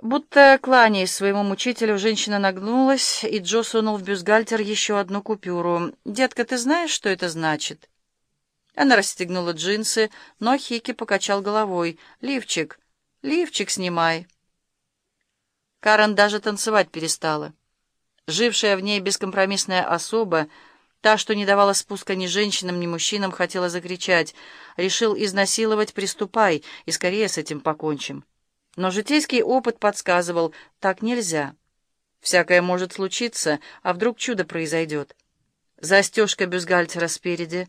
Будто кланяясь своему мучителю, женщина нагнулась, и Джо сунул в бюстгальтер еще одну купюру. «Детка, ты знаешь, что это значит?» Она расстегнула джинсы, но Хики покачал головой. «Лифчик, лифчик снимай». Карен даже танцевать перестала. Жившая в ней бескомпромиссная особа, та, что не давала спуска ни женщинам, ни мужчинам, хотела закричать. «Решил изнасиловать, приступай, и скорее с этим покончим». Но житейский опыт подсказывал, так нельзя. Всякое может случиться, а вдруг чудо произойдет. Застежка бюстгальтера спереди.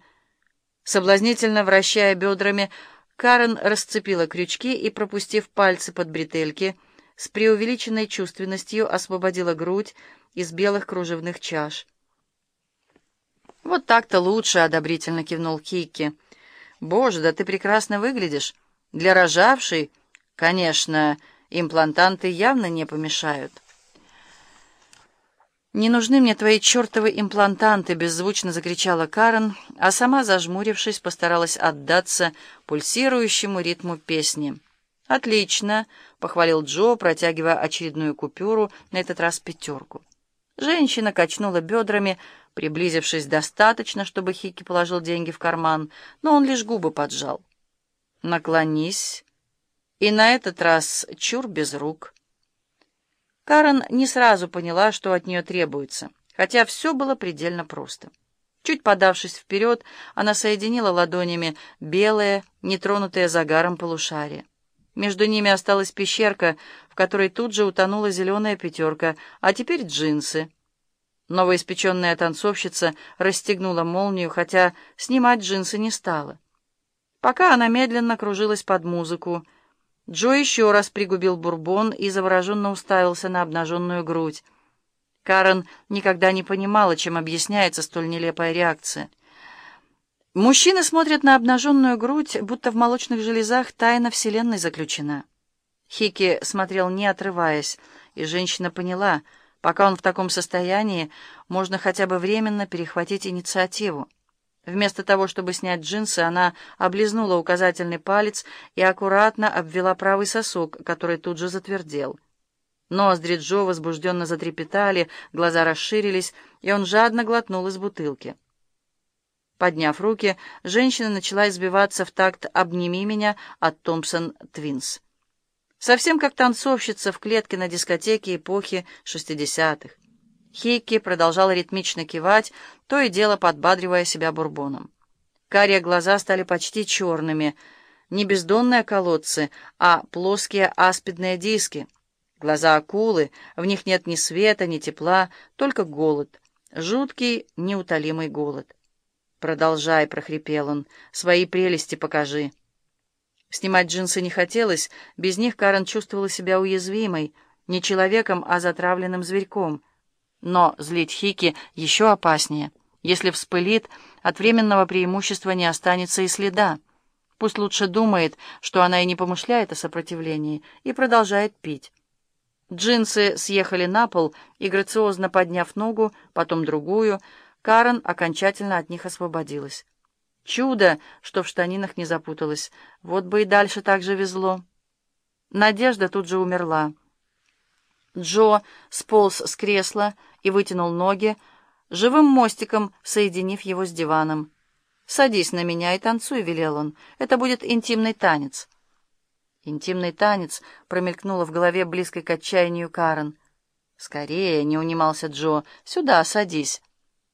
Соблазнительно вращая бедрами, Карен расцепила крючки и, пропустив пальцы под бретельки, с преувеличенной чувственностью освободила грудь из белых кружевных чаш. «Вот так-то лучше», — одобрительно кивнул Кикки. «Боже, да ты прекрасно выглядишь. Для рожавшей...» Конечно, имплантанты явно не помешают. «Не нужны мне твои чертовы имплантанты!» — беззвучно закричала Карен, а сама, зажмурившись, постаралась отдаться пульсирующему ритму песни. «Отлично!» — похвалил Джо, протягивая очередную купюру, на этот раз пятерку. Женщина качнула бедрами, приблизившись достаточно, чтобы Хики положил деньги в карман, но он лишь губы поджал. «Наклонись!» И на этот раз чур без рук. Карен не сразу поняла, что от нее требуется, хотя все было предельно просто. Чуть подавшись вперед, она соединила ладонями белое, нетронутое загаром полушарие. Между ними осталась пещерка, в которой тут же утонула зеленая пятерка, а теперь джинсы. Новоиспеченная танцовщица расстегнула молнию, хотя снимать джинсы не стала. Пока она медленно кружилась под музыку, Джо еще раз пригубил бурбон и завороженно уставился на обнаженную грудь. Карен никогда не понимала, чем объясняется столь нелепая реакция. Мужчины смотрят на обнаженную грудь, будто в молочных железах тайна Вселенной заключена. Хики смотрел не отрываясь, и женщина поняла, пока он в таком состоянии, можно хотя бы временно перехватить инициативу. Вместо того, чтобы снять джинсы, она облизнула указательный палец и аккуратно обвела правый сосок, который тут же затвердел. Ноздри Джо возбужденно затрепетали, глаза расширились, и он жадно глотнул из бутылки. Подняв руки, женщина начала избиваться в такт «Обними меня» от Томпсон Твинс. Совсем как танцовщица в клетке на дискотеке эпохи шестидесятых. Хейки продолжал ритмично кивать, то и дело подбадривая себя бурбоном. Карие глаза стали почти черными, не бездонные колодцы, а плоские аспидные диски. Глаза акулы, в них нет ни света, ни тепла, только голод. Жуткий, неутолимый голод. «Продолжай», — прохрипел он, — «свои прелести покажи». Снимать джинсы не хотелось, без них Карен чувствовала себя уязвимой, не человеком, а затравленным зверьком — но злить Хики еще опаснее. Если вспылит, от временного преимущества не останется и следа. Пусть лучше думает, что она и не помышляет о сопротивлении, и продолжает пить. Джинсы съехали на пол, и, грациозно подняв ногу, потом другую, Карен окончательно от них освободилась. Чудо, что в штанинах не запуталась. Вот бы и дальше так же везло. Надежда тут же умерла. Джо сполз с кресла и вытянул ноги, живым мостиком соединив его с диваном. «Садись на меня и танцуй», — велел он. «Это будет интимный танец». «Интимный танец» промелькнуло в голове близкой к отчаянию Карен. «Скорее», — не унимался Джо, — «сюда садись».